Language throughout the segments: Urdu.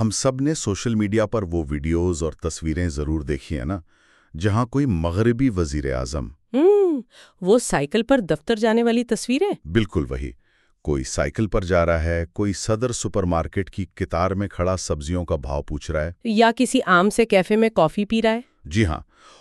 ہم سب نے سوشل میڈیا پر وہ ویڈیوز اور تصویریں ضرور دیکھی ہیں نا جہاں کوئی مغربی وزیر اعظم۔ وہ سائیکل پر دفتر جانے والی تصویریں؟ بالکل وہی۔ کوئی سائیکل پر جا رہا ہے کوئی صدر سپر مارکیٹ کی کتار میں کھڑا سبزیوں کا بھاؤ پوچھ رہا ہے۔ یا کسی عام سے کیفے میں کافی پی رہا ہے؟ جی ہاں۔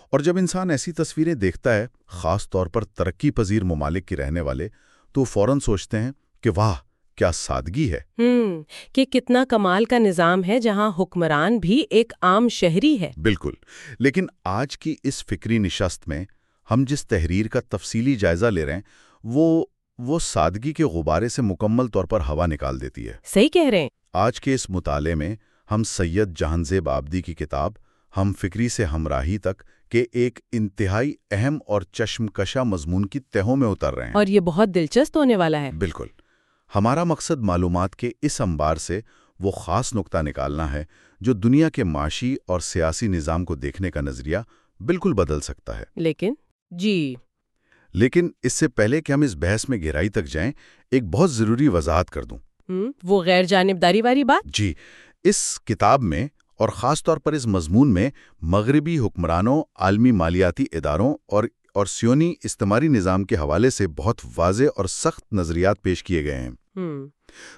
اور جب انسان ایسی تصویریں دیکھتا ہے خاص طور پر ترقی پذیر ممالک کے رہنے والے تو فوراً سوچتے ہیں کہ واہ کیا سادگی ہے؟ ہوں کہ کتنا کمال کا نظام ہے جہاں حکمران بھی ایک عام شہری ہے۔ بالکل۔ لیکن آج کی اس فکری نشست میں ہم جس تحریر کا تفصیلی جائزہ لے رہے ہیں وہ وہ سادگی کے غبارے سے مکمل طور پر ہوا نکال دیتی ہے۔ صحیح کہہ رہے ہیں۔ آج کے اس مطالعے میں ہم سید جہانزیب آبدی کی کتاب ہم فکری سے ہمراہی تک کے ایک انتہائی اہم اور چشم کشا مضمون کی تہوں میں اتر رہے ہیں۔ اور یہ بہت دلچسپ ہونے والا ہے۔ بالکل۔ ہمارا مقصد معلومات کے اس انبار سے وہ خاص نقطہ نکالنا ہے جو دنیا کے معاشی اور سیاسی نظام کو دیکھنے کا نظریہ بالکل بدل سکتا ہے۔ لیکن جی۔ لیکن اس سے پہلے کہ ہم اس بحث میں گہرائی تک جائیں ایک بہت ضروری وضاحت کر دوں۔ وہ غیر جانبداری والی بات؟ جی اس کتاب میں اور خاص طور پر اس مضمون میں مغربی حکمرانوں عالمی مالیاتی اداروں اور اور سیونی استعماری نظام کے حوالے سے بہت واضح اور سخت نظریات پیش کیے گئے ہیں۔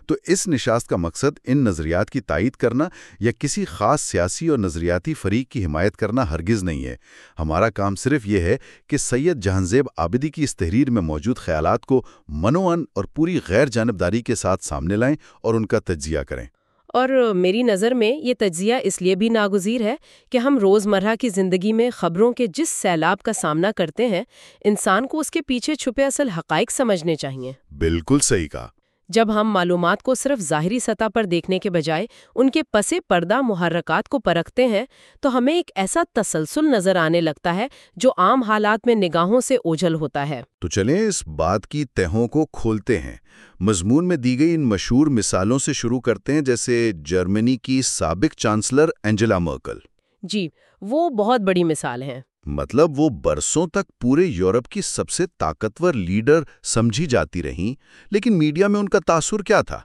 تو اس نشاست کا مقصد ان نظریات کی تائید کرنا یا کسی خاص سیاسی اور نظریاتی فریق کی حمایت کرنا ہرگز نہیں ہے۔ ہمارا کام صرف یہ ہے کہ سید جہانزیب آبدی کی اس تحریر میں موجود خیالات کو منوان اور پوری غیر جانبداری کے ساتھ سامنے لائیں اور ان کا تجزیہ کریں۔ اور میری نظر میں یہ تجزیہ اس لیے بھی ناگزیر ہے کہ ہم روزمرہ کی زندگی میں خبروں کے جس سیلاب کا سامنا کرتے ہیں، انسان کو اس کے پیچھے چھپے اصل حقائق سمجھنے چاہیے۔ بالکل صحیح کہا۔ جب ہم معلومات کو صرف ظاہری سطح پر دیکھنے کے بجائے ان کے پس پردہ محرکات کو پرکھتے ہیں تو ہمیں ایک ایسا تسلسل نظر آنے لگتا ہے جو عام حالات میں نگاہوں سے اوجھل ہوتا ہے۔ تو چلیں اس بات کی تہوں کو کھولتے ہیں۔ مضمون میں دی گئی ان مشہور مثالوں سے شروع کرتے ہیں جیسے جرمنی کی سابق چانسلر اینجلا مرکل۔ جی وہ بہت بڑی مثال ہیں۔ مطلب وہ برسوں تک پورے یورپ کی سب سے طاقتور لیڈر سمجھی جاتی رہیں لیکن میڈیا میں ان کا تاثر کیا تھا؟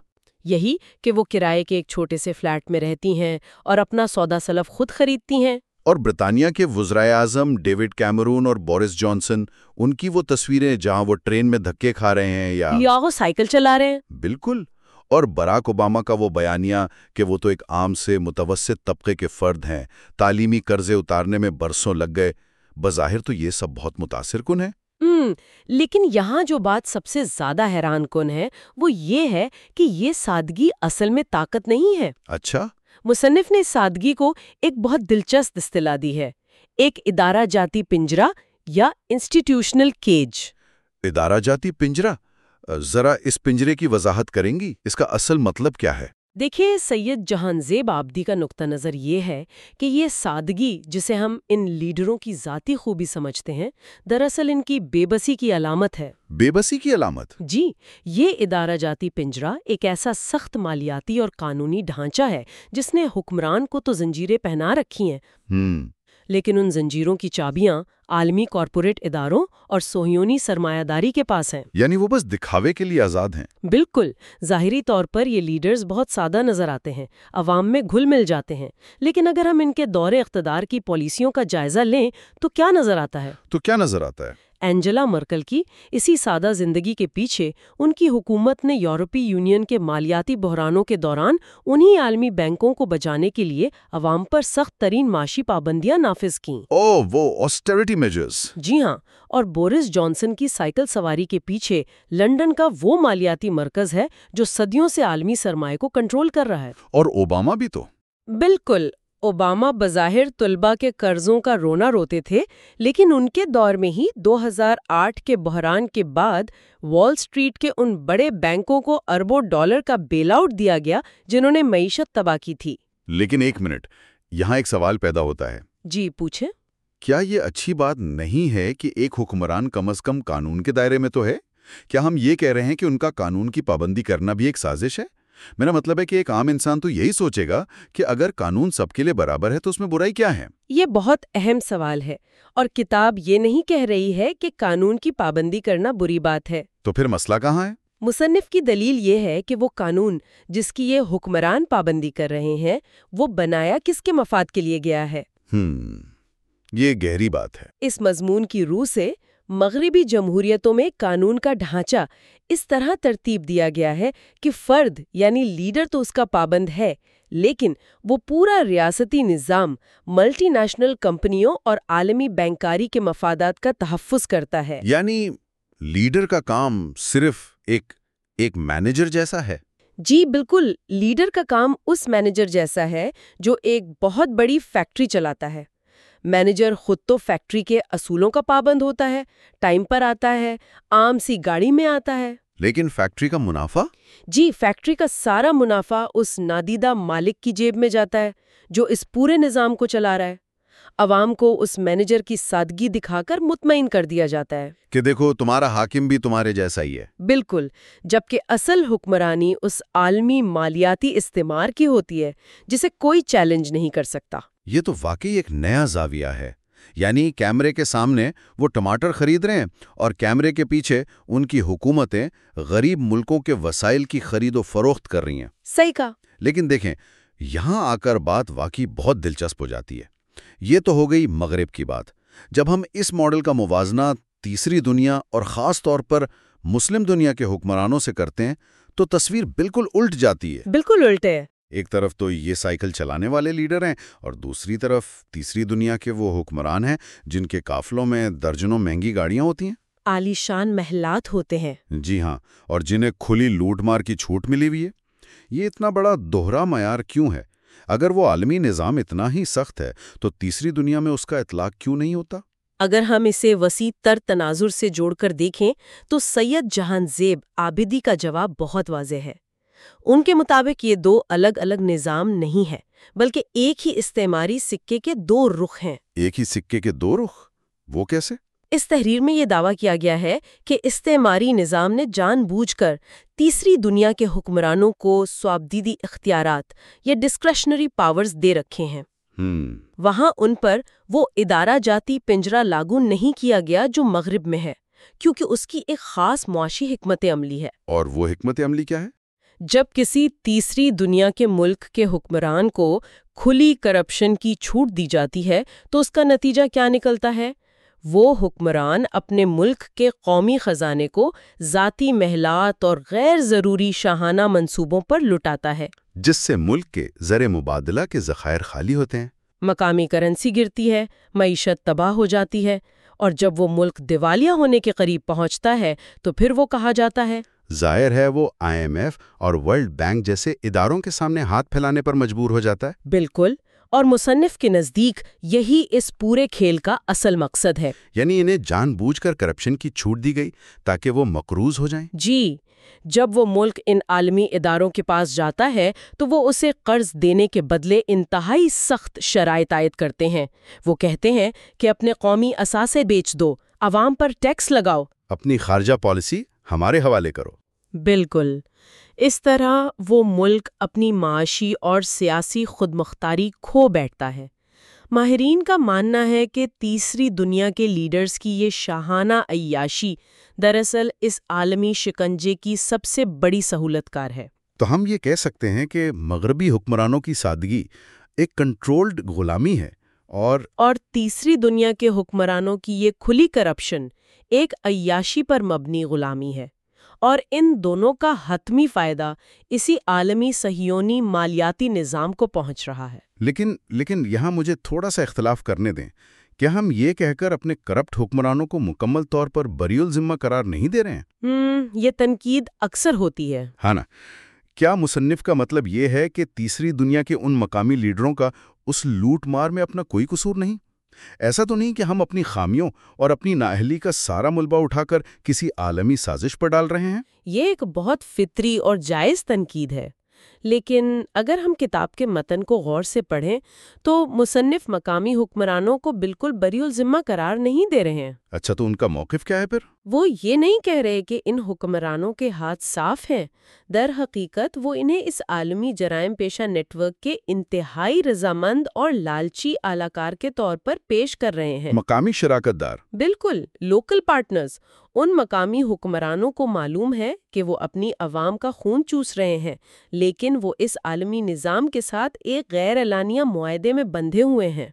یہی کہ وہ کرائے کے ایک چھوٹے سے فلیٹ میں رہتی ہیں اور اپنا سودا سلف خود خریدتی ہیں۔ اور برطانیہ کے وزرائے اعظم ڈیوڈ کیمرون اور بورس جانسن ان کی وہ تصویریں جہاں وہ ٹرین میں دھکے کھا رہے ہیں یا یا وہ سائیکل چلا رہے ہیں۔ بالکل۔ اور براک اوباما کا وہ بیانیہ کہ وہ تو ایک عام سے متوسط طبقے کے فرد ہیں تعلیمی قرضے اتارنے میں برسوں لگ گئے۔ بظاہر تو یہ سب بہت متاثر کن ہے ہم لیکن یہاں جو بات سب سے زیادہ حیران کن ہے وہ یہ ہے کہ یہ سادگی اصل میں طاقت نہیں ہے۔ اچھا۔ مصنف نے سادگی کو ایک بہت دلچسپ اصطلاح دی ہے ایک ادارہ جاتی پنجرا یا انسٹیٹیوشنل کیج۔ ادارہ جاتی پنجرا ذرا اس پنجرے کی وضاحت کریں گی؟ اس کا اصل مطلب کیا ہے؟ دیکھیے سید جہان زیب آبدی کا نقطہ نظر یہ ہے کہ یہ سادگی جسے ہم ان لیڈروں کی ذاتی خوبی سمجھتے ہیں دراصل ان کی بے بسی کی علامت ہے۔ بے بسی کی علامت؟ جی یہ ادارہ جاتی پنجرا ایک ایسا سخت مالیاتی اور قانونی ڈھانچہ ہے جس نے حکمران کو تو زنجیریں پہنا رکھی ہیں۔ لیکن ان زنجیروں کی چابیاں عالمی کارپوریٹ اداروں اور سوہیونی سرمایہ داری کے پاس ہیں۔ یعنی وہ بس دکھاوے کے لیے آزاد ہیں۔ بالکل ظاہری طور پر یہ لیڈرز بہت سادہ نظر آتے ہیں عوام میں گھل مل جاتے ہیں۔ لیکن اگر ہم ان کے دور اقتدار کی پالیسیوں کا جائزہ لیں تو کیا نظر آتا ہے؟ تو کیا نظر آتا ہے؟ اینجلا مرکل کی اسی سادہ زندگی کے پیچھے ان کی حکومت نے یورپی یونین کے مالیاتی بحرانوں کے دوران انہی عالمی بینکوں کو بچانے کے لیے عوام پر سخت ترین معاشی پابندیاں نافذ کیں۔ او وہ آسٹریٹی میجرز جی ہاں اور بورس جانسن کی سائیکل سواری کے پیچھے لنڈن کا وہ مالیاتی مرکز ہے جو صدیوں سے عالمی سرمایہ کو کنٹرول کر رہا ہے۔ اور اوباما بھی تو۔ بالکل۔ اوباما بظاہر طلبہ کے قرضوں کا رونا روتے تھے لیکن ان کے دور میں ہی دو ہزار آٹھ کے بحران کے بعد وال سٹریٹ کے ان بڑے بینکوں کو اربوں ڈالر کا بیل آؤٹ دیا گیا جنہوں نے معیشت تباہ کی تھی۔ لیکن ایک منٹ یہاں ایک سوال پیدا ہوتا ہے۔ جی پوچھیں۔ کیا یہ اچھی بات نہیں ہے کہ ایک حکمران کم از کم قانون کے دائرے میں تو ہے؟ کیا ہم یہ کہہ رہے ہیں کہ ان کا قانون کی پابندی کرنا بھی ایک سازش ہے؟ میرا مطلب ہے کہ ایک عام انسان تو یہی سوچے گا کہ اگر قانون سب کے لیے برابر ہے تو اس میں برائی کیا ہے؟ یہ بہت اہم سوال ہے اور کتاب یہ نہیں کہہ رہی ہے کہ قانون کی پابندی کرنا بری بات ہے۔ تو پھر مسئلہ کہاں ہے؟ مصنف کی دلیل یہ ہے کہ وہ قانون جس کی یہ حکمران پابندی کر رہے ہیں وہ بنایا کس کے مفاد کے لیے گیا ہے؟ ہم یہ گہری بات ہے۔ اس مضمون کی روح سے مغربی جمہوریتوں میں قانون کا ڈھانچہ اس طرح ترتیب دیا گیا ہے کہ فرد یعنی لیڈر تو اس کا پابند ہے لیکن وہ پورا ریاستی نظام ملٹی نیشنل کمپنیوں اور عالمی بینکاری کے مفادات کا تحفظ کرتا ہے۔ یعنی لیڈر کا کام صرف ایک ایک مینیجر جیسا ہے؟ جی بالکل لیڈر کا کام اس مینیجر جیسا ہے جو ایک بہت بڑی فیکٹری چلاتا ہے۔ مینیجر خود تو فیکٹری کے اصولوں کا پابند ہوتا ہے ٹائم پر آتا ہے عام سی گاڑی میں آتا ہے۔ لیکن فیکٹری کا منافع؟ جی فیکٹری کا سارا منافع اس نادیدہ مالک کی جیب میں جاتا ہے جو اس پورے نظام کو چلا رہا ہے۔ عوام کو اس مینیجر کی سادگی دکھا کر مطمئن کر دیا جاتا ہے۔ کہ دیکھو تمہارا حاکم بھی تمہارے جیسا ہی ہے۔ بالکل جبکہ اصل حکمرانی اس عالمی مالیاتی استعمار کی ہوتی ہے جسے کوئی چیلنج نہیں کر سکتا۔ یہ تو واقعی ایک نیا زاویہ ہے۔ یعنی کیمرے کے سامنے وہ ٹماٹر خرید رہے ہیں اور کیمرے کے پیچھے ان کی حکومتیں غریب ملکوں کے وسائل کی خرید و فروخت کر رہی ہیں۔ صحیح کہا۔ لیکن دیکھیں یہاں آ کر بات واقعی بہت دلچسپ ہو جاتی ہے۔ یہ تو ہو گئی مغرب کی بات۔ جب ہم اس ماڈل کا موازنہ تیسری دنیا اور خاص طور پر مسلم دنیا کے حکمرانوں سے کرتے ہیں تو تصویر بالکل الٹ جاتی ہے۔ بالکل الٹے۔ ہے ایک طرف تو یہ سائیکل چلانے والے لیڈر ہیں اور دوسری طرف تیسری دنیا کے وہ حکمران ہیں جن کے قافلوں میں درجنوں مہنگی گاڑیاں ہوتی ہیں۔ عالی شان محلات ہوتے ہیں۔ جی ہاں اور جنہیں کھلی لوٹ مار کی چھوٹ ملی ہوئی ہے۔ یہ اتنا بڑا دوہرا معیار کیوں ہے؟ اگر وہ عالمی نظام اتنا ہی سخت ہے تو تیسری دنیا میں اس کا اطلاق کیوں نہیں ہوتا؟ اگر ہم اسے وسیع تر تناظر سے جوڑ کر دیکھیں تو سید جہان زیب آبدی کا جواب بہت واضح ہے۔ ان کے مطابق یہ دو الگ الگ نظام نہیں ہے بلکہ ایک ہی استعماری سکے کے دو رخ ہیں۔ ایک ہی سکے کے دو رخ؟ وہ کیسے؟ اس تحریر میں یہ دعویٰ کیا گیا ہے کہ استعماری نظام نے جان بوجھ کر تیسری دنیا کے حکمرانوں کو سوابدیدی اختیارات یا ڈسکریشنری پاورز دے رکھے ہیں۔ ہم وہاں ان پر وہ ادارہ جاتی پنجرا لاگو نہیں کیا گیا جو مغرب میں ہے کیونکہ اس کی ایک خاص معاشی حکمت عملی ہے۔ اور وہ حکمت عملی کیا ہے؟ جب کسی تیسری دنیا کے ملک کے حکمران کو کھلی کرپشن کی چھوٹ دی جاتی ہے تو اس کا نتیجہ کیا نکلتا ہے؟ وہ حکمران اپنے ملک کے قومی خزانے کو ذاتی محلات اور غیر ضروری شاہانہ منصوبوں پر لٹاتا ہے۔ جس سے ملک کے زر مبادلہ کے ذخائر خالی ہوتے ہیں۔ مقامی کرنسی گرتی ہے معیشت تباہ ہو جاتی ہے اور جب وہ ملک دیوالیہ ہونے کے قریب پہنچتا ہے تو پھر وہ کہا جاتا ہے۔ ظاہر ہے وہ آئی ایم ایف اور ورلڈ بینک جیسے اداروں کے سامنے ہاتھ پھیلانے پر مجبور ہو جاتا ہے۔ بالکل اور مصنف کے نزدیک یہی اس پورے کھیل کا اصل مقصد ہے۔ یعنی انہیں جان بوجھ کر کرپشن کی چھوٹ دی گئی تاکہ وہ مقروض ہو جائیں۔ جی جب وہ ملک ان عالمی اداروں کے پاس جاتا ہے تو وہ اسے قرض دینے کے بدلے انتہائی سخت شرائط عائد کرتے ہیں۔ وہ کہتے ہیں کہ اپنے قومی اثاثے بیچ دو عوام پر ٹیکس لگاؤ۔ اپنی خارجہ پالیسی ہمارے حوالے کرو۔ بالکل۔ اس طرح وہ ملک اپنی معاشی اور سیاسی خود مختاری کھو بیٹھتا ہے۔ ماہرین کا ماننا ہے کہ تیسری دنیا کے لیڈرز کی یہ شاہانہ عیاشی دراصل اس عالمی شکنجے کی سب سے بڑی سہولت کار ہے۔ تو ہم یہ کہہ سکتے ہیں کہ مغربی حکمرانوں کی سادگی ایک کنٹرولڈ غلامی ہے اور اور تیسری دنیا کے حکمرانوں کی یہ کھلی کرپشن ایک عیاشی پر مبنی غلامی ہے اور ان دونوں کا حتمی فائدہ اسی عالمی سہیونی مالیاتی نظام کو پہنچ رہا ہے۔ لیکن لیکن یہاں مجھے تھوڑا سا اختلاف کرنے دیں۔ کیا ہم یہ کہہ کر اپنے کرپٹ حکمرانوں کو مکمل طور پر بری الذمہ قرار نہیں دے رہے ہیں؟ یہ تنقید اکثر ہوتی ہے۔ ہاں نا۔ کیا مصنف کا مطلب یہ ہے کہ تیسری دنیا کے ان مقامی لیڈروں کا اس لوٹ مار میں اپنا کوئی قصور نہیں؟ ایسا تو نہیں کہ ہم اپنی خامیوں اور اپنی نااہلی کا سارا ملبہ اٹھا کر کسی عالمی سازش پر ڈال رہے ہیں؟ یہ ایک بہت فطری اور جائز تنقید ہے لیکن اگر ہم کتاب کے متن کو غور سے پڑھیں تو مصنف مقامی حکمرانوں کو بالکل بری الذمہ قرار نہیں دے رہے ہیں۔ اچھا تو ان کا موقف کیا ہے پھر؟ وہ یہ نہیں کہہ رہے کہ ان حکمرانوں کے ہاتھ صاف ہیں۔ در حقیقت وہ انہیں اس عالمی جرائم پیشہ نیٹ ورک کے انتہائی رضامند اور لالچی اعلی کار کے طور پر پیش کر رہے ہیں۔ مقامی شراکت دار۔ بالکل لوکل پارٹنرز ان مقامی حکمرانوں کو معلوم ہے کہ وہ اپنی عوام کا خون چوس رہے ہیں لیکن وہ اس عالمی نظام کے ساتھ ایک غیر اعلانیہ معاہدے میں بندھے ہوئے ہیں۔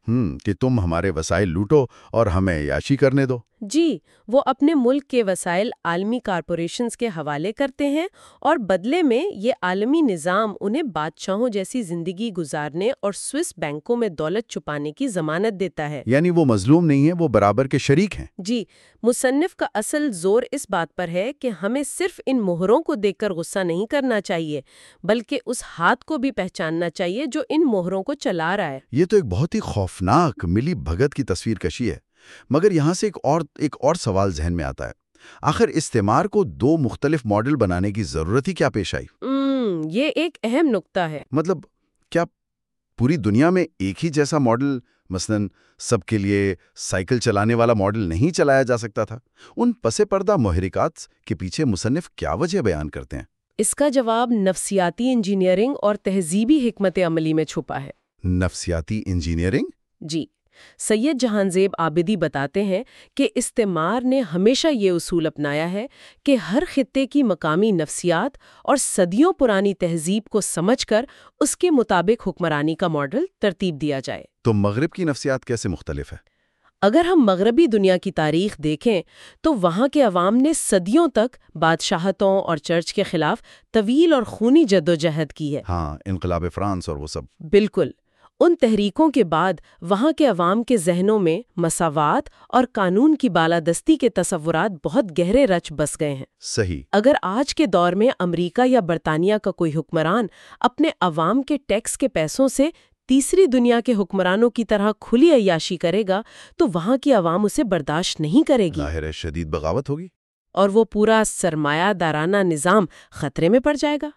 کہ تم ہمارے وسائل لوٹو اور ہمیں یاشی کرنے دو۔ جی وہ اپنے ملک کے وسائل عالمی کارپوریشنز کے حوالے کرتے ہیں اور بدلے میں یہ عالمی نظام انہیں بادشاہوں جیسی زندگی گزارنے اور سوئس بینکوں میں دولت چھپانے کی ضمانت دیتا ہے۔ یعنی وہ مظلوم نہیں ہے وہ برابر کے شریک ہیں۔ جی مصنف کا اصل زور اس بات پر ہے کہ ہمیں صرف ان مہروں کو دیکھ کر غصہ نہیں کرنا چاہیے بلکہ اس ہاتھ کو بھی پہچاننا چاہیے جو ان مہروں کو چلا رہا ہے۔ یہ تو ایک بہت ہی خوفناک ملی بھگت کی تصویر کشی ہے۔ مگر یہاں سے ایک اور ایک اور سوال ذہن میں آتا ہے۔ آخر استعمار کو دو مختلف ماڈل بنانے کی ضرورت ہی کیا پیش آئی؟ یہ ایک اہم نقطہ ہے۔ مطلب کیا پوری دنیا میں ایک ہی جیسا ماڈل مثلا سب کے لیے سائیکل چلانے والا ماڈل نہیں چلایا جا سکتا تھا؟ ان پس پردہ محرکات کے پیچھے مصنف کیا وجہ بیان کرتے ہیں؟ اس کا جواب نفسیاتی انجینئرنگ اور تہذیبی حکمت عملی میں چھپا ہے۔ نفسیاتی انجینئرنگ؟ جی۔ سید جہان زیب آبدی بتاتے ہیں کہ استعمار نے ہمیشہ یہ اصول اپنایا ہے کہ ہر خطے کی مقامی نفسیات اور صدیوں پرانی تہذیب کو سمجھ کر اس کے مطابق حکمرانی کا ماڈل ترتیب دیا جائے۔ تو مغرب کی نفسیات کیسے مختلف ہے اگر ہم مغربی دنیا کی تاریخ دیکھیں تو وہاں کے عوام نے صدیوں تک بادشاہتوں اور چرچ کے خلاف طویل اور خونی جدوجہد کی ہے۔ ہاں انقلاب فرانس اور وہ سب۔ بالکل۔ ان تحریکوں کے بعد وہاں کے عوام کے ذہنوں میں مساوات اور قانون کی بالادستی کے تصورات بہت گہرے رچ بس گئے ہیں۔ صحیح۔ اگر آج کے دور میں امریکہ یا برطانیہ کا کوئی حکمران اپنے عوام کے ٹیکس کے پیسوں سے تیسری دنیا کے حکمرانوں کی طرح کھلی عیاشی کرے گا تو وہاں کی عوام اسے برداشت نہیں کرے گی۔ ظاہر ہے شدید بغاوت ہوگی۔ اور وہ پورا سرمایہ دارانہ نظام خطرے میں پڑ جائے گا۔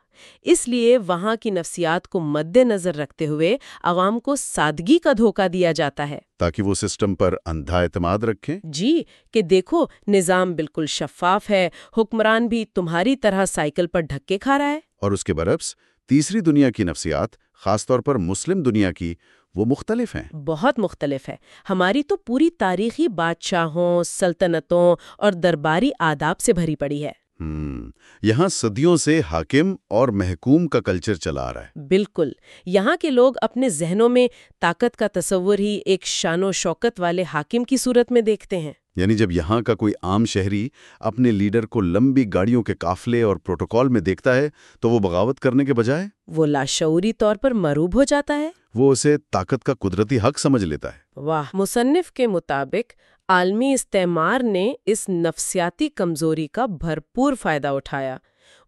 اس لیے وہاں کی نفسیات کو مد نظر رکھتے ہوئے عوام کو سادگی کا دھوکہ دیا جاتا ہے۔ تاکہ وہ سسٹم پر اندھا اعتماد رکھیں۔ جی کہ دیکھو نظام بالکل شفاف ہے حکمران بھی تمہاری طرح سائیکل پر دھکے کھا رہا ہے۔ اور اس کے برعکس تیسری دنیا کی نفسیات خاص طور پر مسلم دنیا کی وہ مختلف ہیں۔ بہت مختلف ہے ہماری تو پوری تاریخی بادشاہوں سلطنتوں اور درباری آداب سے بھری پڑی ہے۔ ہم، یہاں صدیوں سے حاکم اور محکوم کا کلچر چلا آ رہا ہے۔ بالکل۔ یہاں کے لوگ اپنے ذہنوں میں طاقت کا تصور ہی ایک شان و شوکت والے حاکم کی صورت میں دیکھتے ہیں۔ یعنی جب یہاں کا کوئی عام شہری اپنے لیڈر کو لمبی گاڑیوں کے قافلے اور پروٹوکول میں دیکھتا ہے تو وہ بغاوت کرنے کے بجائے وہ لاشعوری طور پر مروب ہو جاتا ہے؟ وہ اسے طاقت کا قدرتی حق سمجھ لیتا ہے۔ واہ! مصنف کے مطابق عالمی استعمار نے اس نفسیاتی کمزوری کا بھرپور فائدہ اٹھایا۔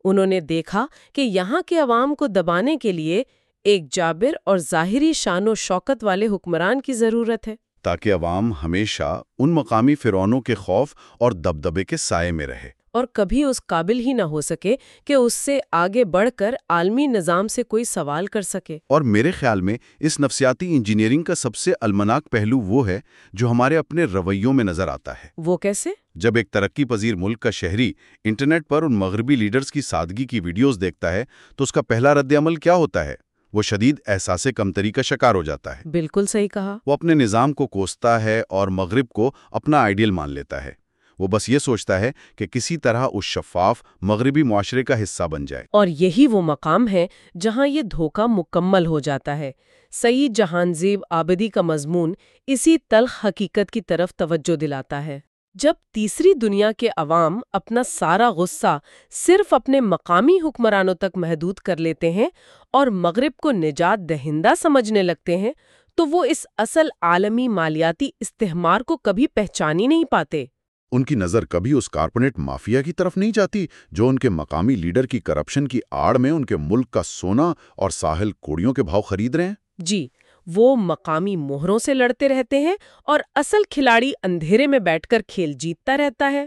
انہوں نے دیکھا کہ یہاں کے عوام کو دبانے کے لیے ایک جابر اور ظاہری شان و شوکت والے حکمران کی ضرورت ہے۔ تاکہ عوام ہمیشہ ان مقامی فرعونوں کے خوف اور دبدبے کے سائے میں رہے۔ اور کبھی اس قابل ہی نہ ہو سکے کہ اس سے آگے بڑھ کر عالمی نظام سے کوئی سوال کر سکے۔ اور میرے خیال میں اس نفسیاتی انجینئرنگ کا سب سے المناک پہلو وہ ہے جو ہمارے اپنے رویوں میں نظر آتا ہے۔ وہ کیسے؟ جب ایک ترقی پذیر ملک کا شہری انٹرنیٹ پر ان مغربی لیڈرز کی سادگی کی ویڈیوز دیکھتا ہے تو اس کا پہلا رد عمل کیا ہوتا ہے؟ وہ شدید احساس کمتری کا شکار ہو جاتا ہے۔ بالکل صحیح کہا۔ وہ اپنے نظام کو کوستا ہے اور مغرب کو اپنا آئیڈیل مان لیتا ہے۔ وہ بس یہ سوچتا ہے کہ کسی طرح اس شفاف مغربی معاشرے کا حصہ بن جائے۔ اور یہی وہ مقام ہے جہاں یہ دھوکہ مکمل ہو جاتا ہے۔ سعید جہان زیب آبدی کا مضمون اسی تلخ حقیقت کی طرف توجہ دلاتا ہے۔ جب تیسری دنیا کے عوام اپنا سارا غصہ صرف اپنے مقامی حکمرانوں تک محدود کر لیتے ہیں اور مغرب کو نجات دہندہ سمجھنے لگتے ہیں تو وہ اس اصل عالمی مالیاتی استحمار کو کبھی پہچان ہی نہیں پاتے۔ ان کی نظر کبھی اس کارپوریٹ مافیا کی طرف نہیں جاتی جو ان کے مقامی لیڈر کی کرپشن کی آڑ میں ان کے ملک کا سونا اور ساحل کوڑیوں کے بھاؤ خرید رہے ہیں؟ جی۔ وہ مقامی مہروں سے لڑتے رہتے ہیں اور اصل کھلاڑی اندھیرے میں بیٹھ کر کھیل جیتتا رہتا ہے۔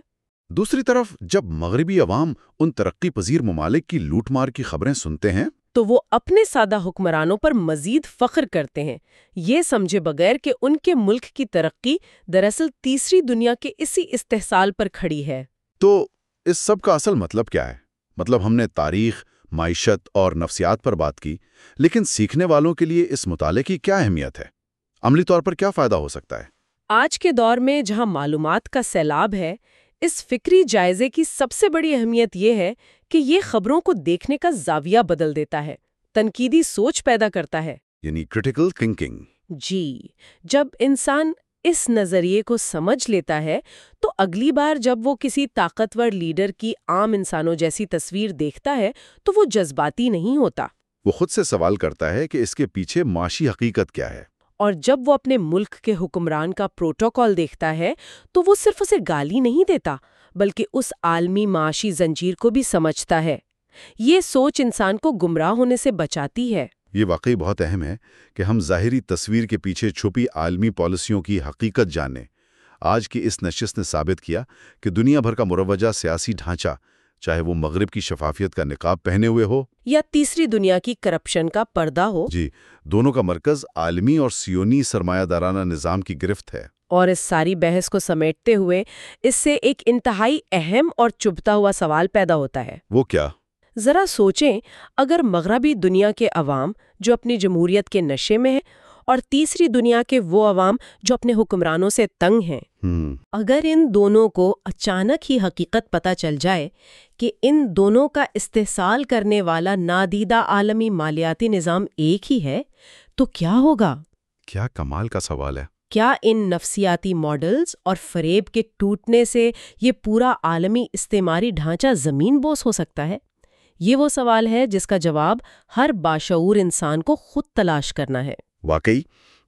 دوسری طرف جب مغربی عوام ان ترقی پذیر ممالک کی لوٹ مار کی خبریں سنتے ہیں تو وہ اپنے سادہ حکمرانوں پر مزید فخر کرتے ہیں۔ یہ سمجھے بغیر کہ ان کے ملک کی ترقی دراصل تیسری دنیا کے اسی استحصال پر کھڑی ہے۔ تو اس سب کا اصل مطلب کیا ہے؟ مطلب ہم نے تاریخ معیشت اور نفسیات پر بات کی لیکن سیکھنے والوں کے لیے اس مطالعے کی کیا اہمیت ہے؟ عملی طور پر کیا فائدہ ہو سکتا ہے؟ آج کے دور میں جہاں معلومات کا سیلاب ہے اس فکری جائزے کی سب سے بڑی اہمیت یہ ہے کہ یہ خبروں کو دیکھنے کا زاویہ بدل دیتا ہے تنقیدی سوچ پیدا کرتا ہے۔ یعنی کریٹیکل تھنکنگ جی جب انسان اس نظریے کو سمجھ لیتا ہے تو اگلی بار جب وہ کسی طاقتور لیڈر کی عام انسانوں جیسی تصویر دیکھتا ہے تو وہ جذباتی نہیں ہوتا۔ وہ خود سے سوال کرتا ہے کہ اس کے پیچھے معاشی حقیقت کیا ہے۔ اور جب وہ اپنے ملک کے حکمران کا پروٹوکال دیکھتا ہے تو وہ صرف اسے گالی نہیں دیتا بلکہ اس عالمی معاشی زنجیر کو بھی سمجھتا ہے۔ یہ سوچ انسان کو گمراہ ہونے سے بچاتی ہے۔ یہ واقعی بہت اہم ہے کہ ہم ظاہری تصویر کے پیچھے چھپی عالمی پالیسیوں کی حقیقت جانیں۔ آج کی اس نشست نے ثابت کیا کہ دنیا بھر کا مروجہ سیاسی ڈھانچہ چاہے وہ مغرب کی شفافیت کا نقاب پہنے ہوئے ہو یا تیسری دنیا کی کرپشن کا پردہ ہو۔ جی دونوں کا مرکز عالمی اور سیونی سرمایہ دارانہ نظام کی گرفت ہے۔ اور اس ساری بحث کو سمیٹتے ہوئے اس سے ایک انتہائی اہم اور چبھتا ہوا سوال پیدا ہوتا ہے۔ وہ کیا؟ ذرا سوچیں اگر مغربی دنیا کے عوام جو اپنی جمہوریت کے نشے میں ہیں اور تیسری دنیا کے وہ عوام جو اپنے حکمرانوں سے تنگ ہیں۔ ہم اگر ان دونوں کو اچانک ہی حقیقت پتہ چل جائے کہ ان دونوں کا استحصال کرنے والا نادیدہ عالمی مالیاتی نظام ایک ہی ہے تو کیا ہوگا؟ کیا کمال کا سوال ہے۔ کیا ان نفسیاتی ماڈلز اور فریب کے ٹوٹنے سے یہ پورا عالمی استعماری ڈھانچہ زمین بوس ہو سکتا ہے؟ یہ وہ سوال ہے جس کا جواب ہر باشعور انسان کو خود تلاش کرنا ہے۔ واقعی،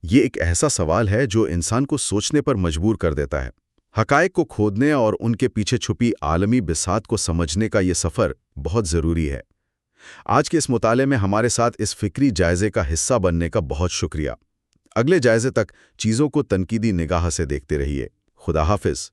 یہ ایک ایسا سوال ہے جو انسان کو سوچنے پر مجبور کر دیتا ہے۔ حقائق کو کھودنے اور ان کے پیچھے چھپی عالمی بسات کو سمجھنے کا یہ سفر بہت ضروری ہے۔ آج کے اس مطالعے میں ہمارے ساتھ اس فکری جائزے کا حصہ بننے کا بہت شکریہ۔ اگلے جائزے تک چیزوں کو تنقیدی نگاہ سے دیکھتے رہیے۔ خدا حافظ۔